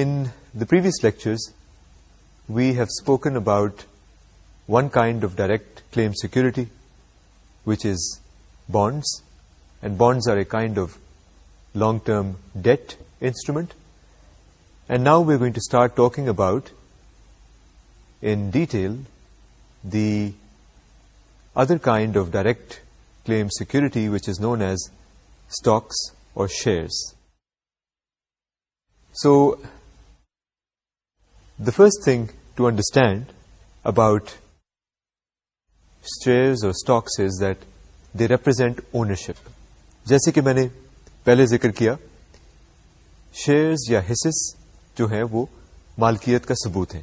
In the previous lectures, we have spoken about one kind of direct claim security, which is bonds, and bonds are a kind of long-term debt instrument. And now we're going to start talking about, in detail, the other kind of direct claim security, which is known as stocks or shares. So, the first thing to understand about shares or stocks is that they represent ownership جیسے کہ میں نے پہلے ذکر کیا shares یا حصص جو ہیں وہ مالکیت کا ثبوت ہیں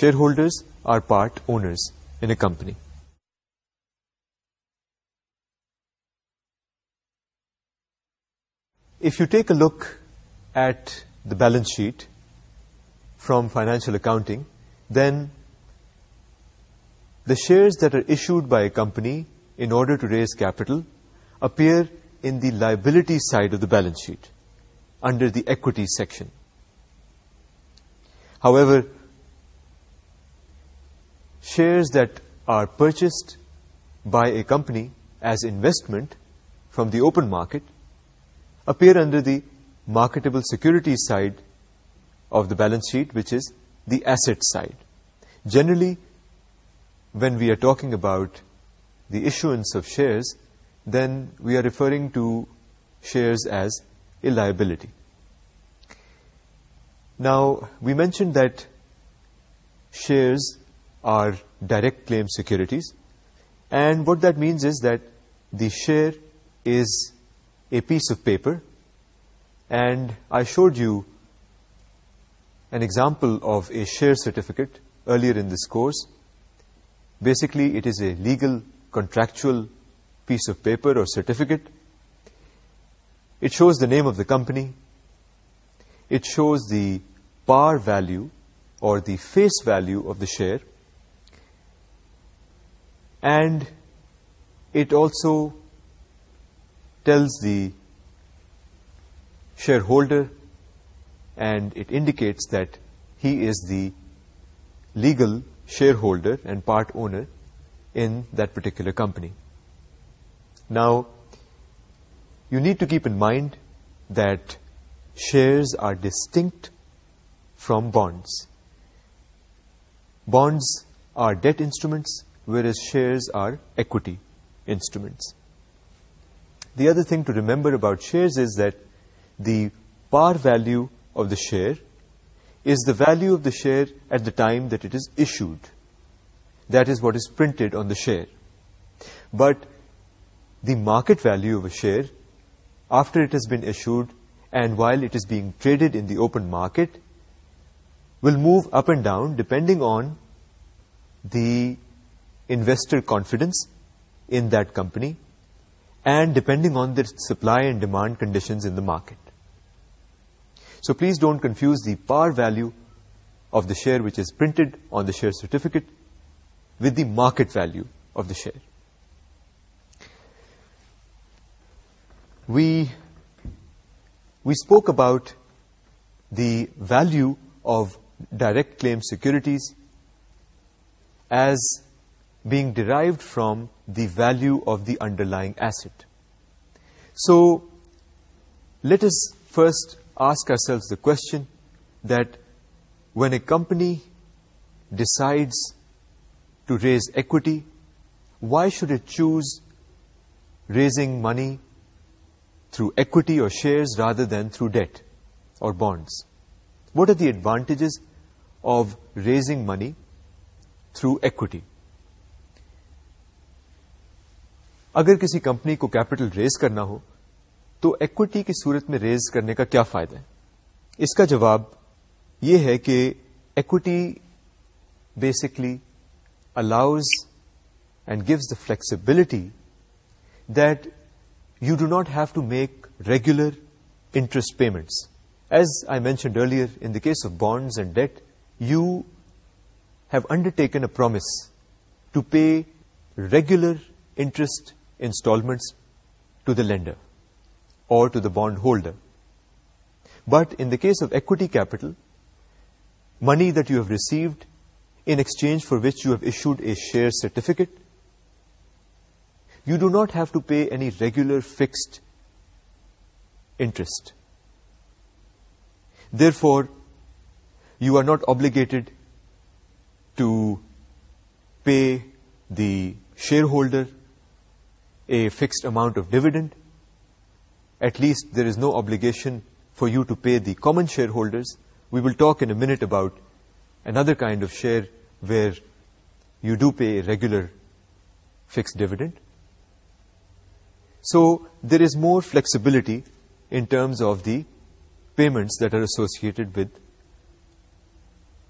shareholders are part owners in a company if you take a look at the balance sheet from financial accounting, then the shares that are issued by a company in order to raise capital appear in the liability side of the balance sheet under the equity section. However, shares that are purchased by a company as investment from the open market appear under the marketable securities side of the balance sheet, which is the asset side. Generally, when we are talking about the issuance of shares, then we are referring to shares as a liability. Now, we mentioned that shares are direct claim securities, and what that means is that the share is a piece of paper, and I showed you an example of a share certificate earlier in this course. Basically, it is a legal contractual piece of paper or certificate. It shows the name of the company. It shows the par value or the face value of the share. And it also tells the shareholder and it indicates that he is the legal shareholder and part owner in that particular company. Now, you need to keep in mind that shares are distinct from bonds. Bonds are debt instruments, whereas shares are equity instruments. The other thing to remember about shares is that the par value of the share is the value of the share at the time that it is issued. That is what is printed on the share. But the market value of a share, after it has been issued and while it is being traded in the open market, will move up and down depending on the investor confidence in that company and depending on the supply and demand conditions in the market. So please don't confuse the par value of the share which is printed on the share certificate with the market value of the share. We spoke about the value of direct claim securities as being derived from the value of the underlying asset. So let us first ask ourselves the question that when a company decides to raise equity, why should it choose raising money through equity or shares rather than through debt or bonds? What are the advantages of raising money through equity? اگر کسی company کو capital raise کرنا تو equity کی صورت میں raise کرنے کا کیا فائدہ ہے اس کا جواب یہ ہے کہ equity basically allows and gives the flexibility that you do not have to make regular interest payments as I mentioned earlier in case of bonds and that you have undertaken a promise to pay regular interest instalments to the lender or to the bondholder, But in the case of equity capital, money that you have received in exchange for which you have issued a share certificate, you do not have to pay any regular fixed interest. Therefore, you are not obligated to pay the shareholder a fixed amount of dividend at least there is no obligation for you to pay the common shareholders. We will talk in a minute about another kind of share where you do pay a regular fixed dividend. So there is more flexibility in terms of the payments that are associated with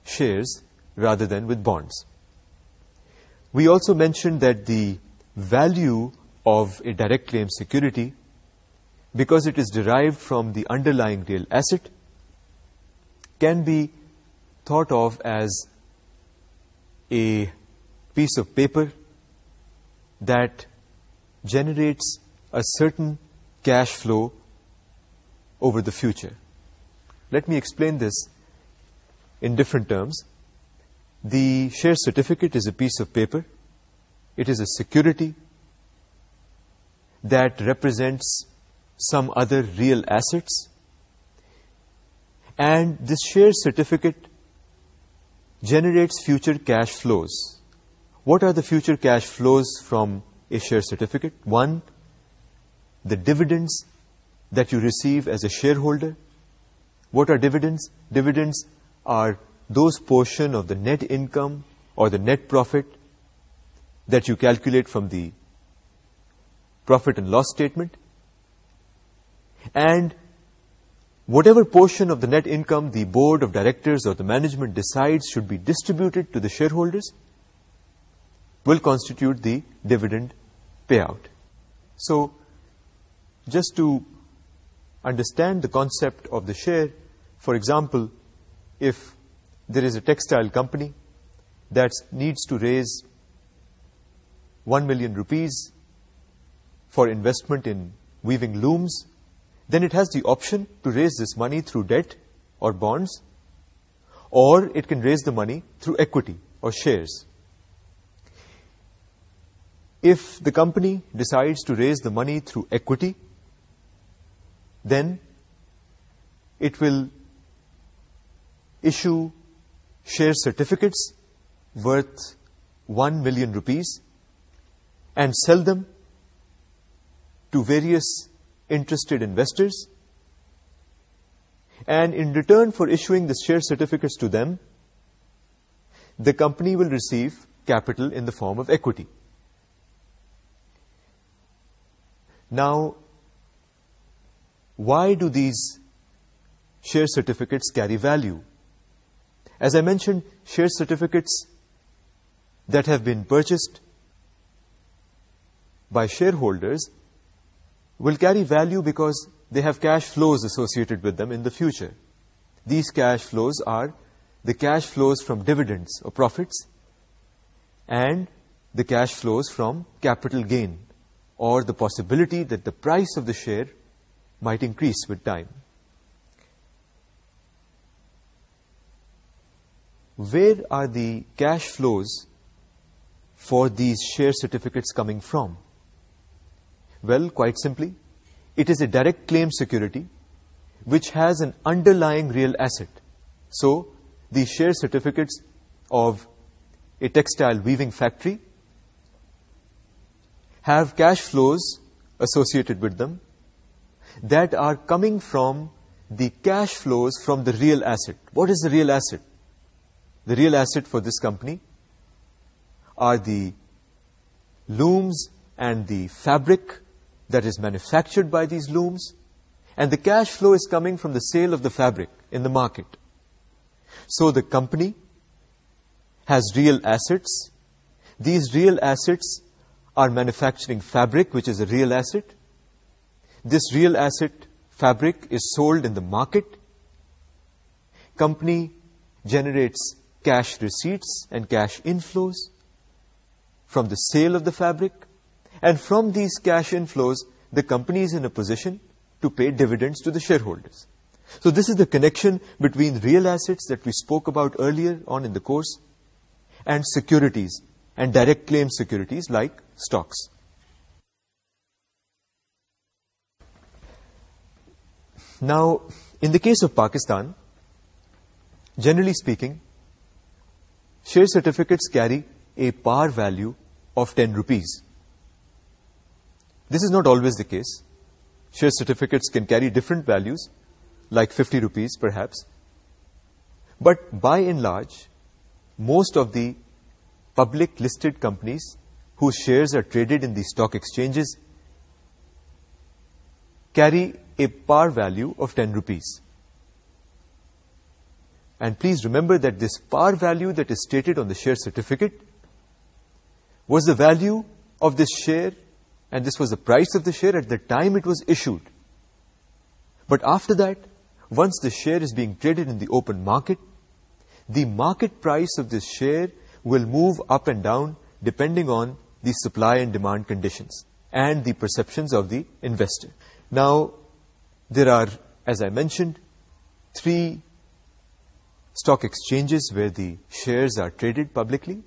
shares rather than with bonds. We also mentioned that the value of a direct claim security because it is derived from the underlying real asset, can be thought of as a piece of paper that generates a certain cash flow over the future. Let me explain this in different terms. The share certificate is a piece of paper. It is a security that represents some other real assets and this share certificate generates future cash flows. What are the future cash flows from a share certificate? One, the dividends that you receive as a shareholder. What are dividends? Dividends are those portion of the net income or the net profit that you calculate from the profit and loss statement and whatever portion of the net income the board of directors or the management decides should be distributed to the shareholders will constitute the dividend payout. So, just to understand the concept of the share, for example, if there is a textile company that needs to raise 1 million rupees for investment in weaving looms, then it has the option to raise this money through debt or bonds or it can raise the money through equity or shares. If the company decides to raise the money through equity, then it will issue share certificates worth 1 million rupees and sell them to various interested investors and in return for issuing the share certificates to them, the company will receive capital in the form of equity. Now, why do these share certificates carry value? As I mentioned, share certificates that have been purchased by shareholders will carry value because they have cash flows associated with them in the future. These cash flows are the cash flows from dividends or profits and the cash flows from capital gain or the possibility that the price of the share might increase with time. Where are the cash flows for these share certificates coming from? Well, quite simply, it is a direct claim security which has an underlying real asset. So, the share certificates of a textile weaving factory have cash flows associated with them that are coming from the cash flows from the real asset. What is the real asset? The real asset for this company are the looms and the fabric, that is manufactured by these looms and the cash flow is coming from the sale of the fabric in the market. So the company has real assets. These real assets are manufacturing fabric, which is a real asset. This real asset fabric is sold in the market. Company generates cash receipts and cash inflows from the sale of the fabric and from these cash inflows the company is in a position to pay dividends to the shareholders. So this is the connection between real assets that we spoke about earlier on in the course and securities and direct claim securities like stocks. Now, in the case of Pakistan, generally speaking, share certificates carry a par value of 10 rupees. This is not always the case. Share certificates can carry different values, like 50 rupees perhaps. But by and large, most of the public listed companies whose shares are traded in the stock exchanges carry a par value of 10 rupees. And please remember that this par value that is stated on the share certificate was the value of the share and this was the price of the share at the time it was issued. But after that, once the share is being traded in the open market, the market price of this share will move up and down depending on the supply and demand conditions and the perceptions of the investor. Now, there are, as I mentioned, three stock exchanges where the shares are traded publicly.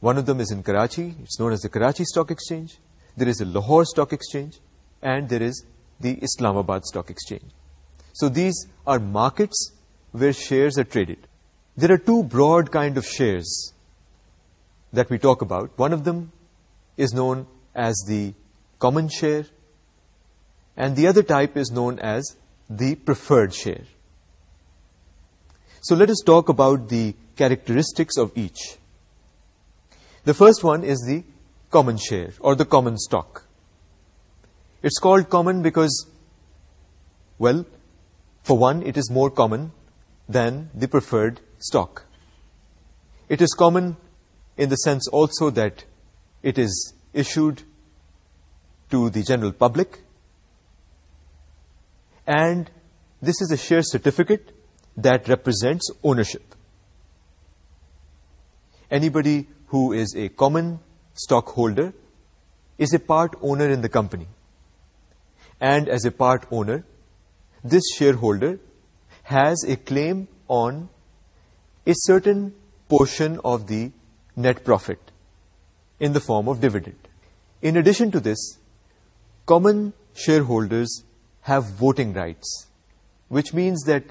One of them is in Karachi. It's known as the Karachi Stock Exchange there is a Lahore Stock Exchange and there is the Islamabad Stock Exchange. So these are markets where shares are traded. There are two broad kind of shares that we talk about. One of them is known as the common share and the other type is known as the preferred share. So let us talk about the characteristics of each. The first one is the common share or the common stock. It's called common because, well, for one, it is more common than the preferred stock. It is common in the sense also that it is issued to the general public and this is a share certificate that represents ownership. Anybody who is a common Stockholder is a part owner in the company and as a part owner this shareholder has a claim on a certain portion of the net profit in the form of dividend. In addition to this, common shareholders have voting rights, which means that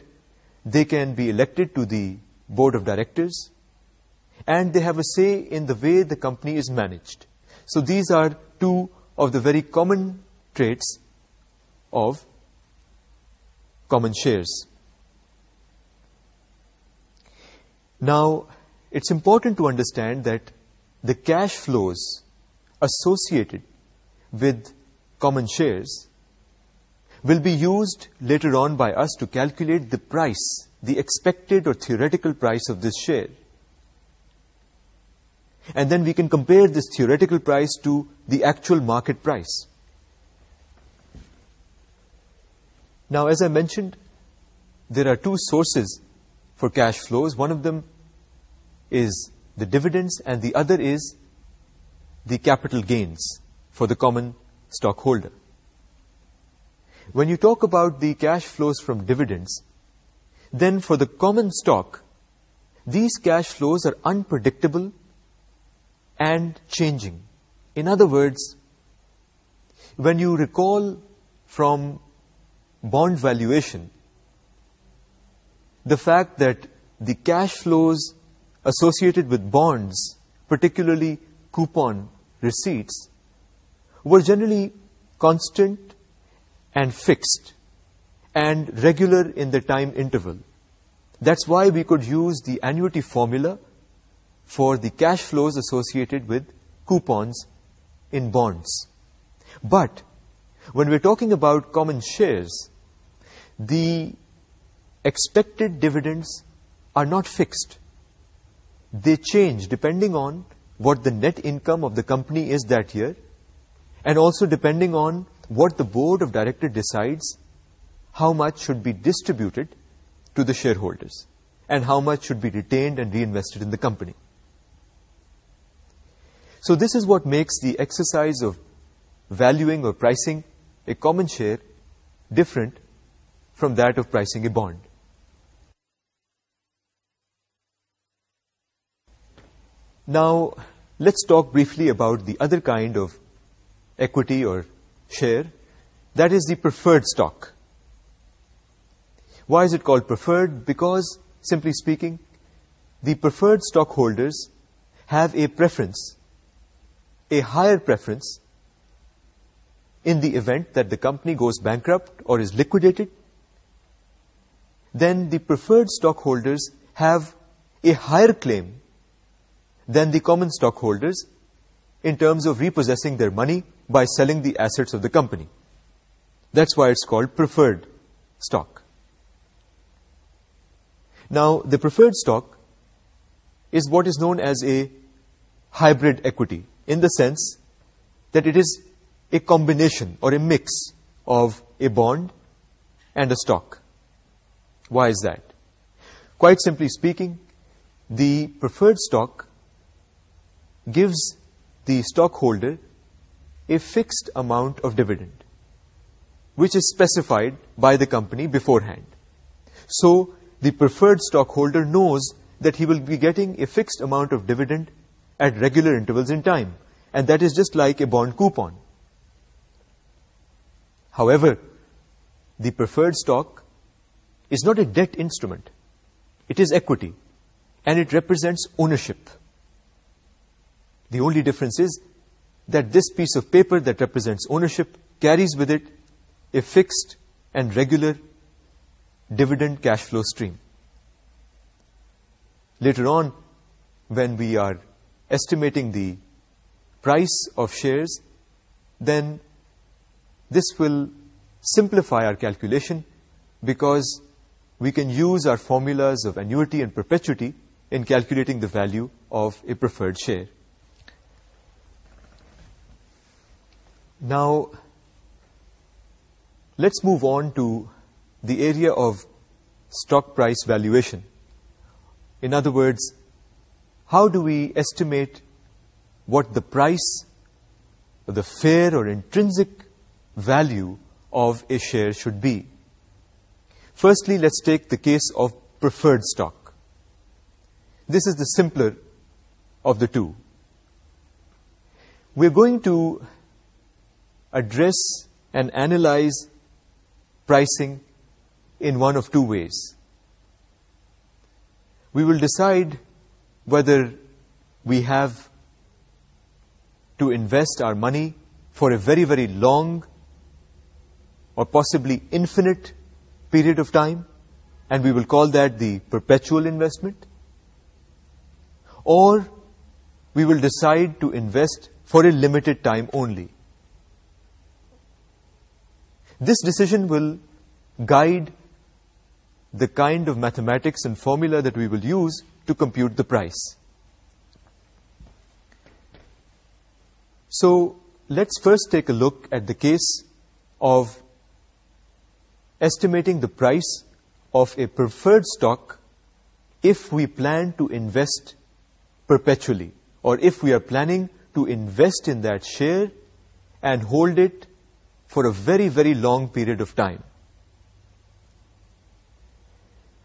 they can be elected to the board of directors and they have a say in the way the company is managed. So these are two of the very common traits of common shares. Now, it's important to understand that the cash flows associated with common shares will be used later on by us to calculate the price, the expected or theoretical price of this share and then we can compare this theoretical price to the actual market price. Now, as I mentioned, there are two sources for cash flows. One of them is the dividends, and the other is the capital gains for the common stockholder. When you talk about the cash flows from dividends, then for the common stock, these cash flows are unpredictable and changing. In other words, when you recall from bond valuation, the fact that the cash flows associated with bonds, particularly coupon receipts, were generally constant and fixed and regular in the time interval. That's why we could use the annuity formula for the cash flows associated with coupons in bonds. But when we're talking about common shares, the expected dividends are not fixed. They change depending on what the net income of the company is that year and also depending on what the board of director decides how much should be distributed to the shareholders and how much should be retained and reinvested in the company. So this is what makes the exercise of valuing or pricing a common share different from that of pricing a bond. Now, let's talk briefly about the other kind of equity or share, that is the preferred stock. Why is it called preferred? Because, simply speaking, the preferred stockholders have a preference a higher preference in the event that the company goes bankrupt or is liquidated, then the preferred stockholders have a higher claim than the common stockholders in terms of repossessing their money by selling the assets of the company. That's why it's called preferred stock. Now, the preferred stock is what is known as a hybrid equity, in the sense that it is a combination or a mix of a bond and a stock. Why is that? Quite simply speaking, the preferred stock gives the stockholder a fixed amount of dividend, which is specified by the company beforehand. So, the preferred stockholder knows that he will be getting a fixed amount of dividend at regular intervals in time. And that is just like a bond coupon. However, the preferred stock is not a debt instrument. It is equity. And it represents ownership. The only difference is that this piece of paper that represents ownership carries with it a fixed and regular dividend cash flow stream. Later on, when we are estimating the price of shares, then this will simplify our calculation because we can use our formulas of annuity and perpetuity in calculating the value of a preferred share. Now, let's move on to the area of stock price valuation. In other words, how do we estimate what the price, the fair or intrinsic value of a share should be? Firstly, let's take the case of preferred stock. This is the simpler of the two. We're going to address and analyze pricing in one of two ways. We will decide whether we have to invest our money for a very, very long or possibly infinite period of time, and we will call that the perpetual investment, or we will decide to invest for a limited time only. This decision will guide the kind of mathematics and formula that we will use to compute the price. So let's first take a look at the case of estimating the price of a preferred stock if we plan to invest perpetually or if we are planning to invest in that share and hold it for a very, very long period of time.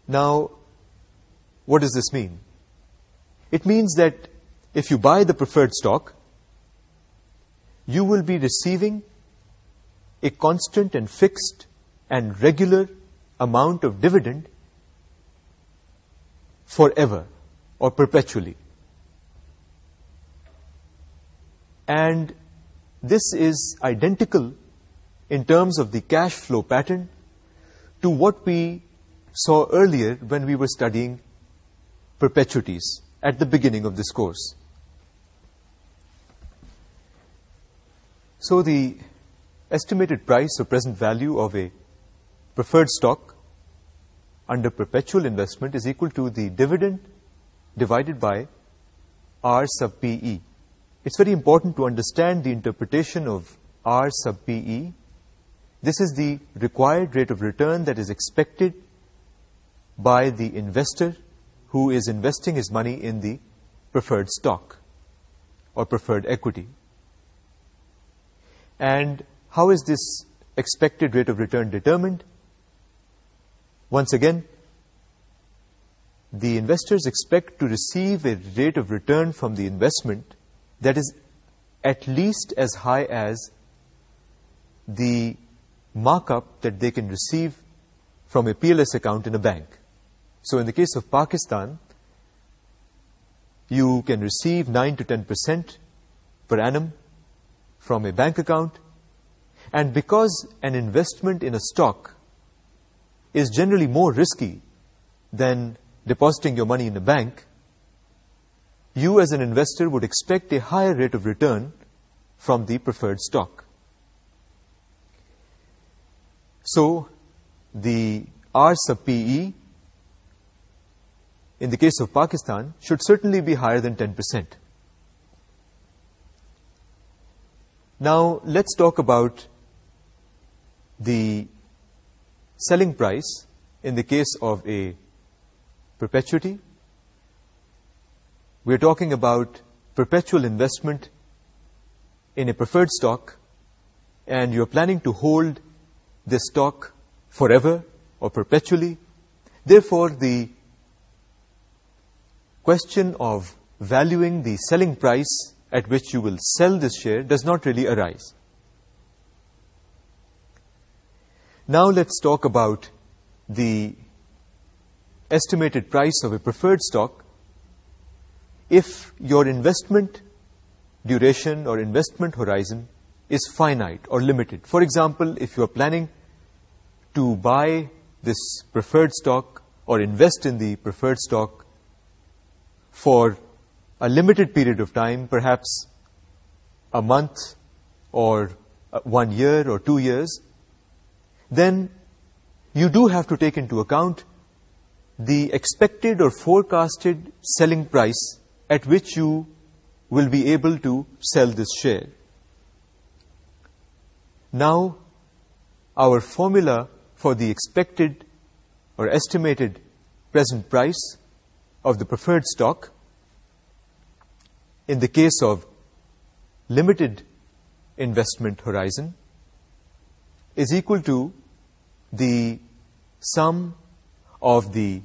Now, what does this mean? It means that if you buy the preferred stock, you will be receiving a constant and fixed and regular amount of dividend forever or perpetually. And this is identical in terms of the cash flow pattern to what we saw earlier when we were studying perpetuities at the beginning of this course. So the estimated price or present value of a preferred stock under perpetual investment is equal to the dividend divided by R sub PE. It's very important to understand the interpretation of R sub PE. This is the required rate of return that is expected by the investor who is investing his money in the preferred stock or preferred equity. And how is this expected rate of return determined? Once again, the investors expect to receive a rate of return from the investment that is at least as high as the markup that they can receive from a PLS account in a bank. So in the case of Pakistan, you can receive 9 to 10 percent per annum from a bank account. And because an investment in a stock is generally more risky than depositing your money in a bank, you as an investor would expect a higher rate of return from the preferred stock. So the R sub PE in the case of Pakistan should certainly be higher than 10%. Now let's talk about the selling price in the case of a perpetuity. We are talking about perpetual investment in a preferred stock and you are planning to hold this stock forever or perpetually. Therefore, the question of valuing the selling price at which you will sell this share does not really arise. Now let's talk about the estimated price of a preferred stock. If your investment duration or investment horizon is finite or limited. For example, if you are planning to buy this preferred stock or invest in the preferred stock for a limited period of time, perhaps a month or uh, one year or two years, then you do have to take into account the expected or forecasted selling price at which you will be able to sell this share. Now, our formula for the expected or estimated present price of the preferred stock in the case of limited investment horizon is equal to the sum of the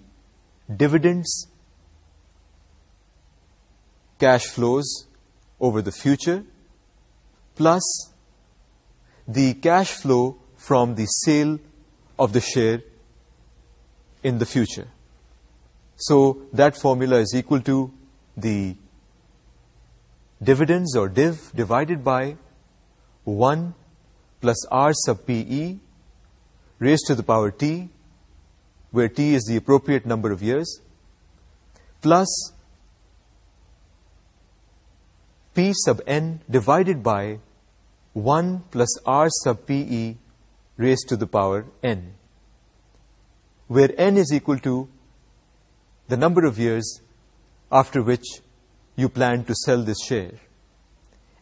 dividends, cash flows over the future, plus the cash flow from the sale of the share in the future so that formula is equal to the dividends or div divided by 1 plus r sub pe raised to the power t where t is the appropriate number of years plus p sub n divided by 1 plus r sub pe raised to the power n where n is equal to the number of years after which you plan to sell this share.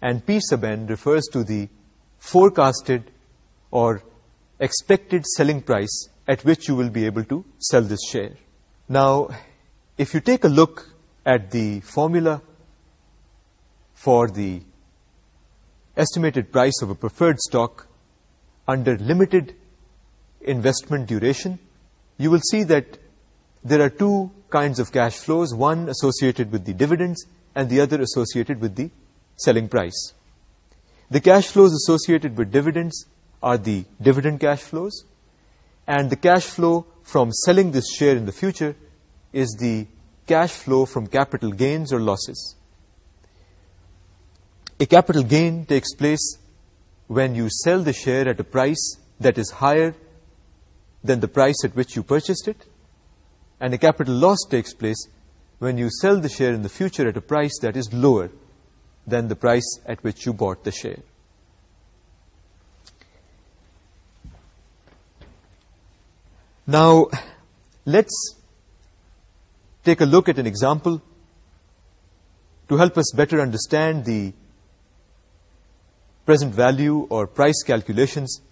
And P sub n refers to the forecasted or expected selling price at which you will be able to sell this share. Now, if you take a look at the formula for the estimated price of a preferred stock under limited investment duration, you will see that there are two kinds of cash flows, one associated with the dividends and the other associated with the selling price. The cash flows associated with dividends are the dividend cash flows and the cash flow from selling this share in the future is the cash flow from capital gains or losses. A capital gain takes place when you sell the share at a price that is higher than the price at which you purchased it and a capital loss takes place when you sell the share in the future at a price that is lower than the price at which you bought the share. Now, let's take a look at an example to help us better understand the present value or price calculations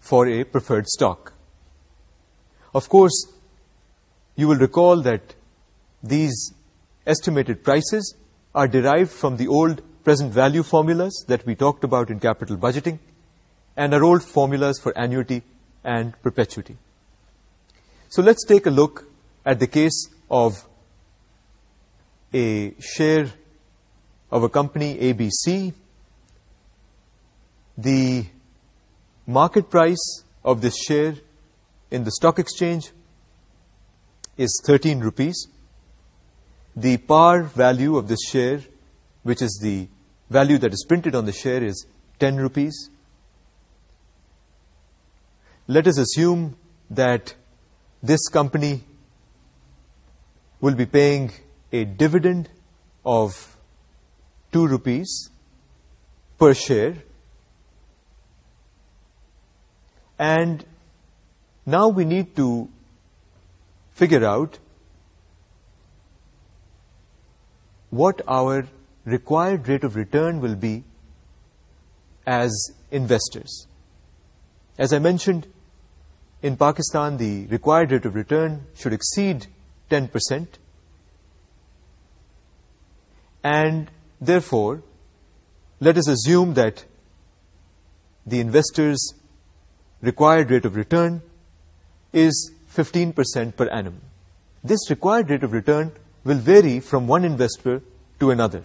for a preferred stock. Of course, you will recall that these estimated prices are derived from the old present value formulas that we talked about in capital budgeting and are old formulas for annuity and perpetuity. So let's take a look at the case of a share of a company ABC. The market price of this share in the stock exchange is 13 rupees. The par value of this share, which is the value that is printed on the share, is 10 rupees. Let us assume that this company will be paying a dividend of 2 rupees per share. And now we need to figure out what our required rate of return will be as investors. As I mentioned, in Pakistan, the required rate of return should exceed 10%. And therefore, let us assume that the investor's required rate of return is 15% per annum. This required rate of return will vary from one investor to another.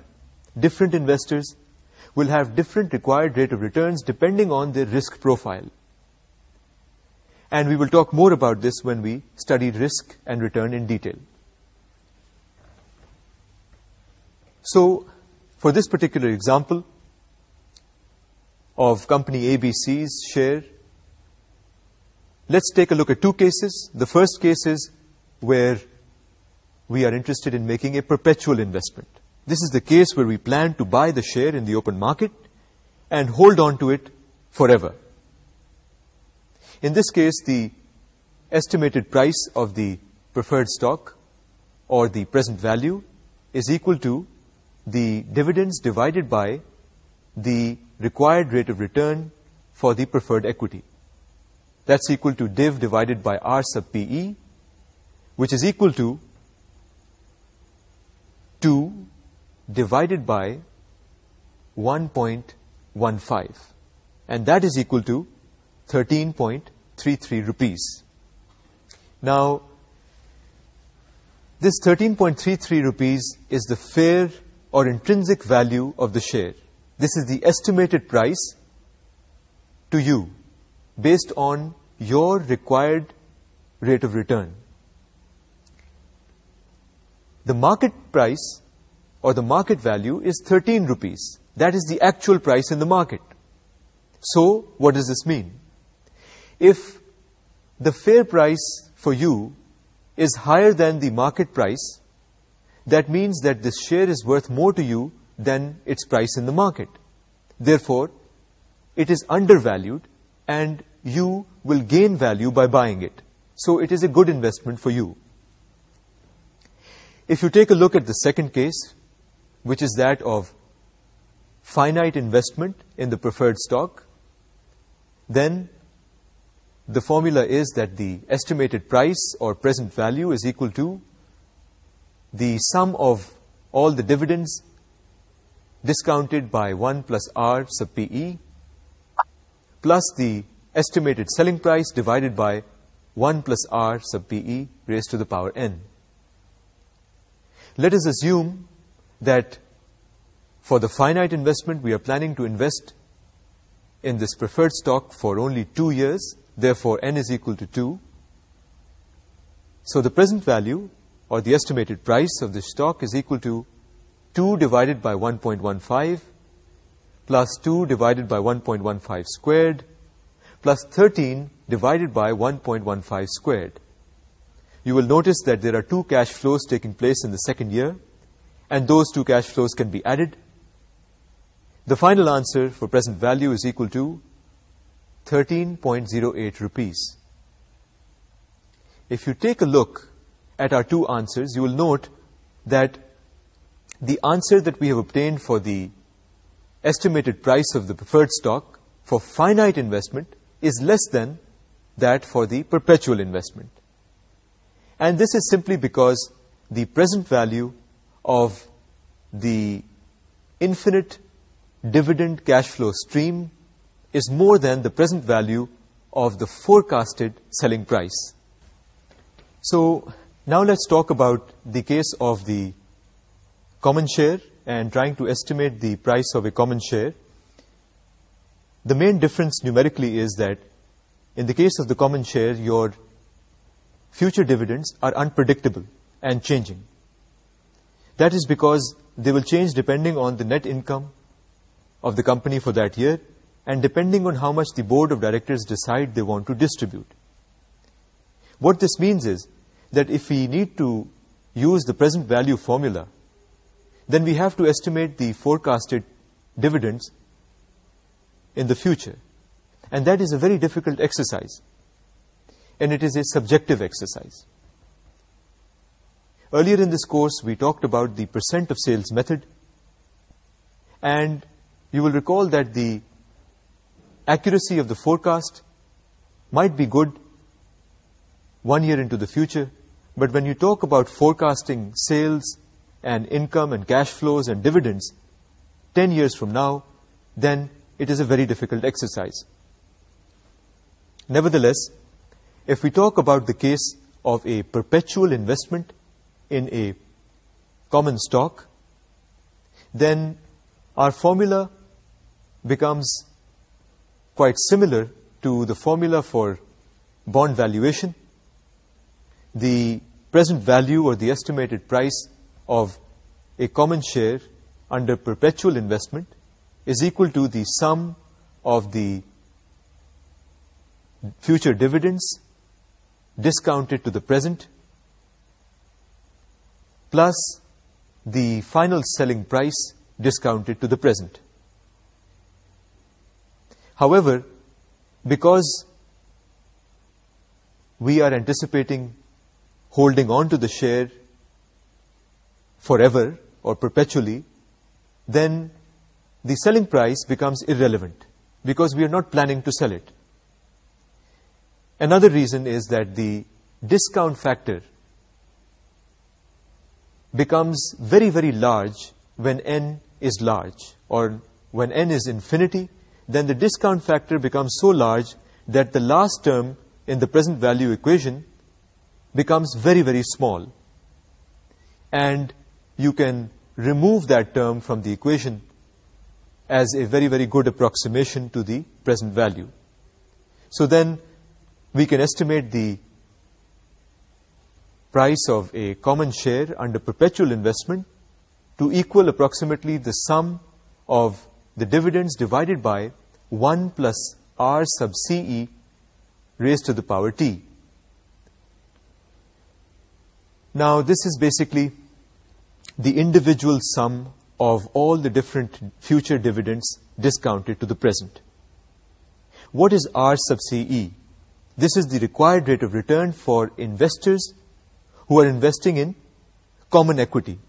Different investors will have different required rate of returns depending on their risk profile. And we will talk more about this when we study risk and return in detail. So, for this particular example of company ABC's share, let's take a look at two cases. The first case is where we are interested in making a perpetual investment. This is the case where we plan to buy the share in the open market and hold on to it forever. In this case, the estimated price of the preferred stock or the present value is equal to the dividends divided by the required rate of return for the preferred equity that's equal to div divided by r sub pe, which is equal to 2 divided by 1.15, and that is equal to 13.33 rupees. Now, this 13.33 rupees is the fair or intrinsic value of the share. This is the estimated price to you, based on your required rate of return. The market price or the market value is 13 rupees. That is the actual price in the market. So, what does this mean? If the fair price for you is higher than the market price, that means that this share is worth more to you than its price in the market. Therefore, it is undervalued and you will gain value by buying it. So it is a good investment for you. If you take a look at the second case, which is that of finite investment in the preferred stock, then the formula is that the estimated price or present value is equal to the sum of all the dividends discounted by 1 plus R sub PE plus the estimated selling price divided by 1 plus R sub PE raised to the power N. Let us assume that for the finite investment we are planning to invest in this preferred stock for only 2 years, therefore N is equal to 2. So the present value or the estimated price of this stock is equal to 2 divided by 1.15 plus 2 divided by 1.15 squared plus 13 divided by 1.15 squared. You will notice that there are two cash flows taking place in the second year and those two cash flows can be added. The final answer for present value is equal to 13.08 rupees. If you take a look at our two answers, you will note that the answer that we have obtained for the estimated price of the preferred stock for finite investment is less than that for the perpetual investment. And this is simply because the present value of the infinite dividend cash flow stream is more than the present value of the forecasted selling price. So now let's talk about the case of the common share and trying to estimate the price of a common share, the main difference numerically is that in the case of the common share, your future dividends are unpredictable and changing. That is because they will change depending on the net income of the company for that year and depending on how much the board of directors decide they want to distribute. What this means is that if we need to use the present value formula then we have to estimate the forecasted dividends in the future. And that is a very difficult exercise. And it is a subjective exercise. Earlier in this course, we talked about the percent of sales method. And you will recall that the accuracy of the forecast might be good one year into the future. But when you talk about forecasting sales and income and cash flows and dividends 10 years from now, then it is a very difficult exercise. Nevertheless, if we talk about the case of a perpetual investment in a common stock, then our formula becomes quite similar to the formula for bond valuation. The present value or the estimated price of a common share under perpetual investment is equal to the sum of the future dividends discounted to the present plus the final selling price discounted to the present. However, because we are anticipating holding on to the share Forever or perpetually, then the selling price becomes irrelevant because we are not planning to sell it. Another reason is that the discount factor becomes very very large when n is large or when n is infinity then the discount factor becomes so large that the last term in the present value equation becomes very very small and you can remove that term from the equation as a very, very good approximation to the present value. So then we can estimate the price of a common share under perpetual investment to equal approximately the sum of the dividends divided by 1 plus R sub CE raised to the power T. Now, this is basically the individual sum of all the different future dividends discounted to the present. What is R sub CE? This is the required rate of return for investors who are investing in common equity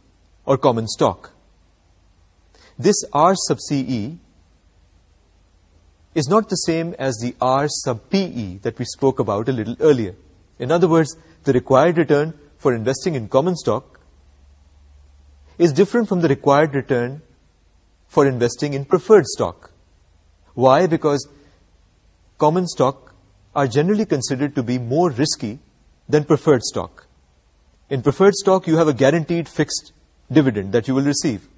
or common stock. This R sub CE is not the same as the R sub PE that we spoke about a little earlier. In other words, the required return for investing in common stock is different from the required return for investing in preferred stock. Why? Because common stock are generally considered to be more risky than preferred stock. In preferred stock, you have a guaranteed fixed dividend that you will receive.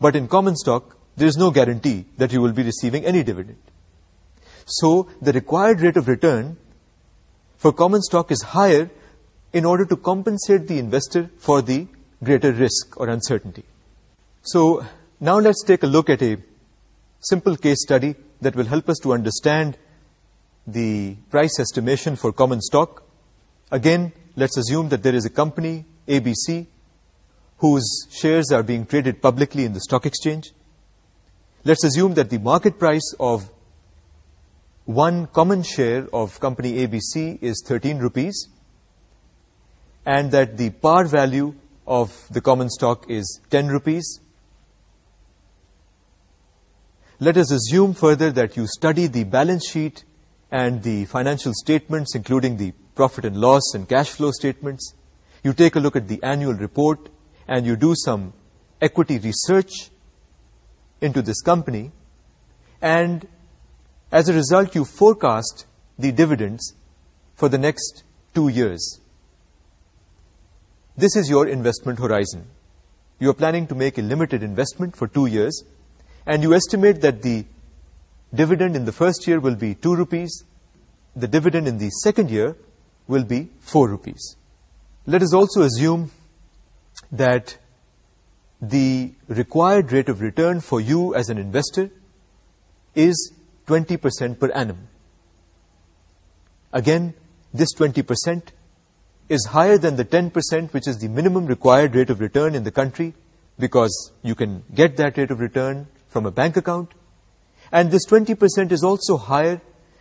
But in common stock, there is no guarantee that you will be receiving any dividend. So the required rate of return for common stock is higher in order to compensate the investor for the greater risk or uncertainty. So now let's take a look at a simple case study that will help us to understand the price estimation for common stock. Again, let's assume that there is a company, ABC, whose shares are being traded publicly in the stock exchange. Let's assume that the market price of one common share of company ABC is 13 rupees and that the par value of the common stock is 10 rupees. Let us assume further that you study the balance sheet and the financial statements, including the profit and loss and cash flow statements. You take a look at the annual report and you do some equity research into this company. And as a result, you forecast the dividends for the next two years. This is your investment horizon. You are planning to make a limited investment for 2 years, and you estimate that the dividend in the first year will be 2 rupees. The dividend in the second year will be 4 rupees. Let us also assume that the required rate of return for you as an investor is 20% per annum. Again, this 20% is higher than the 10% which is the minimum required rate of return in the country because you can get that rate of return from a bank account. And this 20% is also higher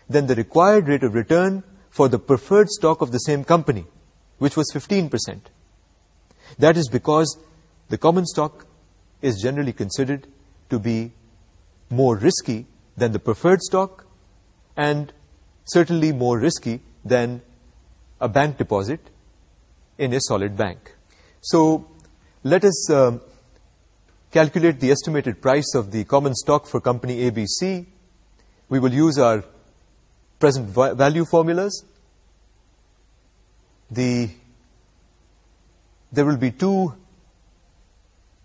than the required rate of return for the preferred stock of the same company, which was 15%. That is because the common stock is generally considered to be more risky than the preferred stock and certainly more risky than a bank deposit in a solid bank. So let us uh, calculate the estimated price of the common stock for company ABC. We will use our present value formulas. The There will be two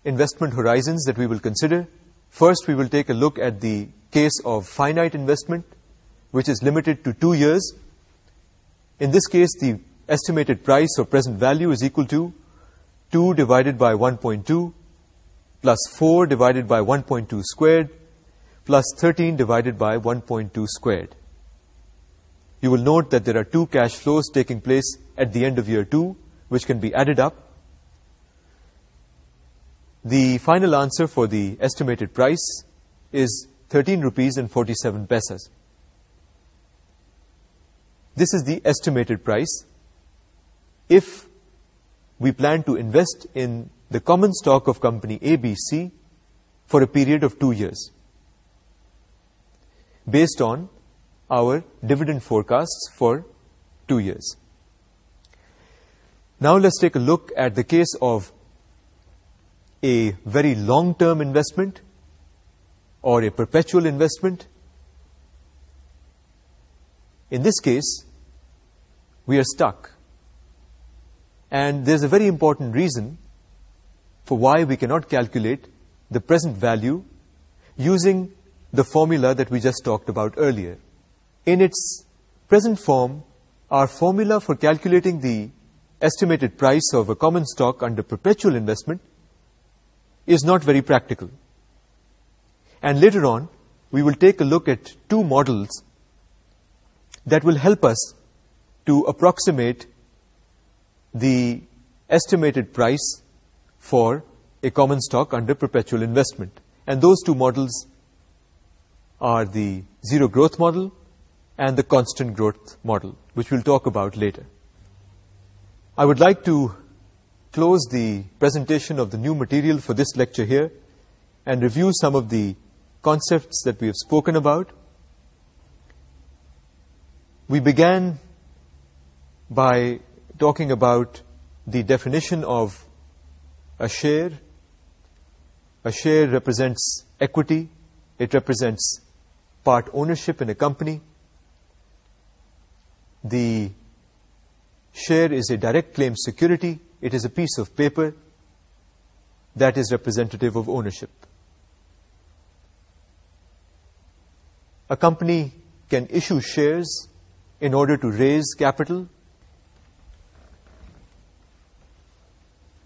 investment horizons that we will consider. First, we will take a look at the case of finite investment, which is limited to two years. In this case, the estimated price or present value is equal to 2 divided by 1.2 plus 4 divided by 1.2 squared plus 13 divided by 1.2 squared. You will note that there are two cash flows taking place at the end of year 2 which can be added up. The final answer for the estimated price is 13 rupees and 47 pesos. This is the estimated price if we plan to invest in the common stock of company ABC for a period of two years based on our dividend forecasts for two years. Now let's take a look at the case of a very long-term investment or a perpetual investment. In this case, we are stuck. And there's a very important reason for why we cannot calculate the present value using the formula that we just talked about earlier. In its present form, our formula for calculating the estimated price of a common stock under perpetual investment is not very practical. And later on, we will take a look at two models that will help us to approximate the estimated price for a common stock under perpetual investment. And those two models are the zero growth model and the constant growth model, which we'll talk about later. I would like to close the presentation of the new material for this lecture here and review some of the concepts that we have spoken about. We began by talking about the definition of a share. A share represents equity. It represents part ownership in a company. The share is a direct claim security. It is a piece of paper that is representative of ownership. A company can issue shares in order to raise capital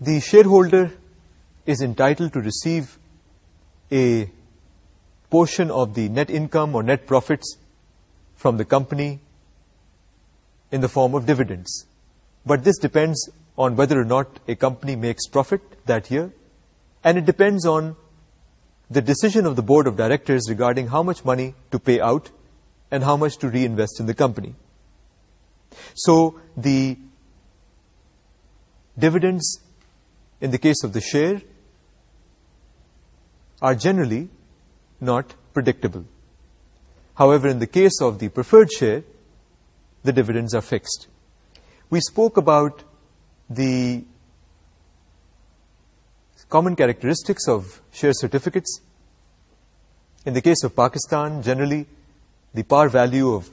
the shareholder is entitled to receive a portion of the net income or net profits from the company in the form of dividends. But this depends on whether or not a company makes profit that year, and it depends on the decision of the board of directors regarding how much money to pay out and how much to reinvest in the company. So the dividends in the case of the share are generally not predictable. However, in the case of the preferred share, the dividends are fixed. We spoke about the common characteristics of share certificates. In the case of Pakistan, generally, the par value of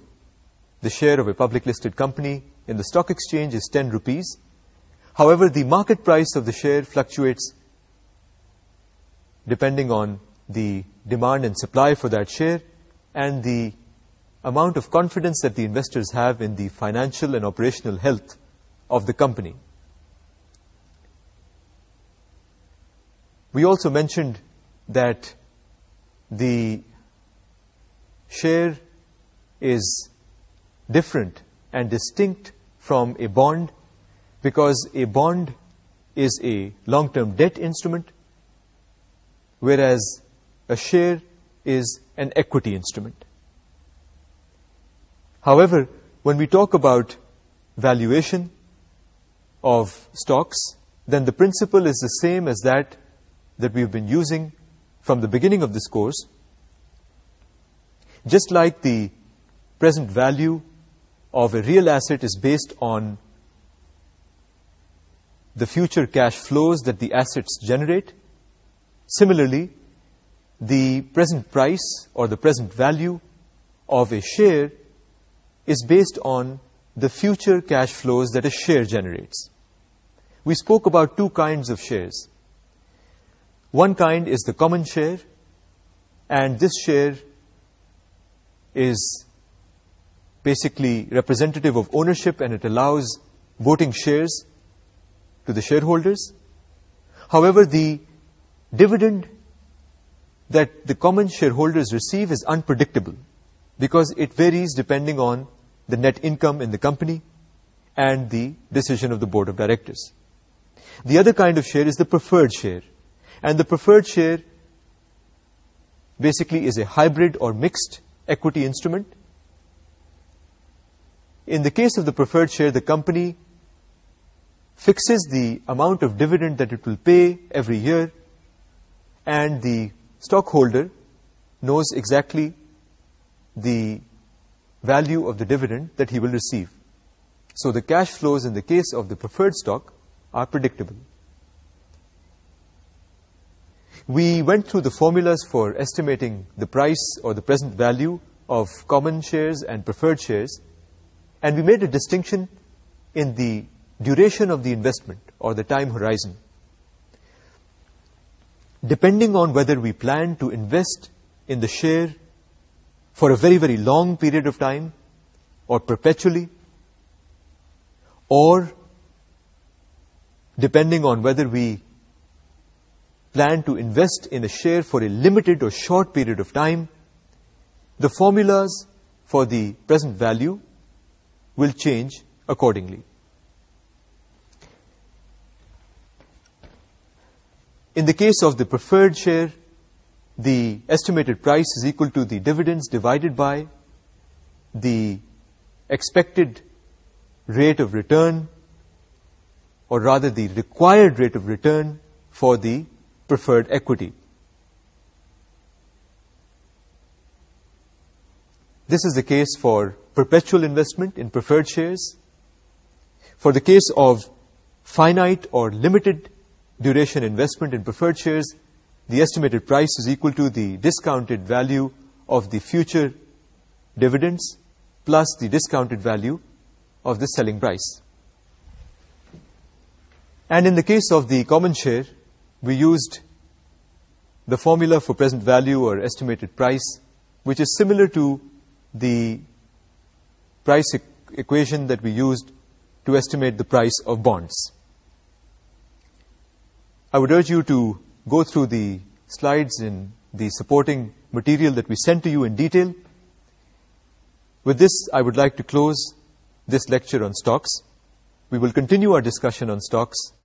the share of a public-listed company in the stock exchange is 10 rupees. However, the market price of the share fluctuates depending on the demand and supply for that share and the amount of confidence that the investors have in the financial and operational health of the company. We also mentioned that the share is different and distinct from a bond because a bond is a long-term debt instrument, whereas a share is an equity instrument. However, when we talk about valuation of stocks, then the principle is the same as that that we've been using from the beginning of this course. Just like the present value of a real asset is based on the future cash flows that the assets generate. Similarly, the present price or the present value of a share is based on the future cash flows that a share generates. We spoke about two kinds of shares. One kind is the common share, and this share is basically representative of ownership, and it allows voting shares to the shareholders. However, the dividend that the common shareholders receive is unpredictable because it varies depending on the net income in the company and the decision of the board of directors. The other kind of share is the preferred share. And the preferred share basically is a hybrid or mixed equity instrument. In the case of the preferred share, the company fixes the amount of dividend that it will pay every year and the stockholder knows exactly the value of the dividend that he will receive. So the cash flows in the case of the preferred stock are predictable. We went through the formulas for estimating the price or the present value of common shares and preferred shares and we made a distinction in the duration of the investment or the time horizon. Depending on whether we plan to invest in the share for a very, very long period of time or perpetually or depending on whether we plan to invest in the share for a limited or short period of time, the formulas for the present value will change accordingly. In the case of the preferred share, the estimated price is equal to the dividends divided by the expected rate of return, or rather the required rate of return for the preferred equity. This is the case for perpetual investment in preferred shares. For the case of finite or limited duration investment in preferred shares, the estimated price is equal to the discounted value of the future dividends plus the discounted value of the selling price. And in the case of the common share, we used the formula for present value or estimated price, which is similar to the price equation that we used to estimate the price of bonds. I would urge you to go through the slides in the supporting material that we sent to you in detail. With this, I would like to close this lecture on stocks. We will continue our discussion on stocks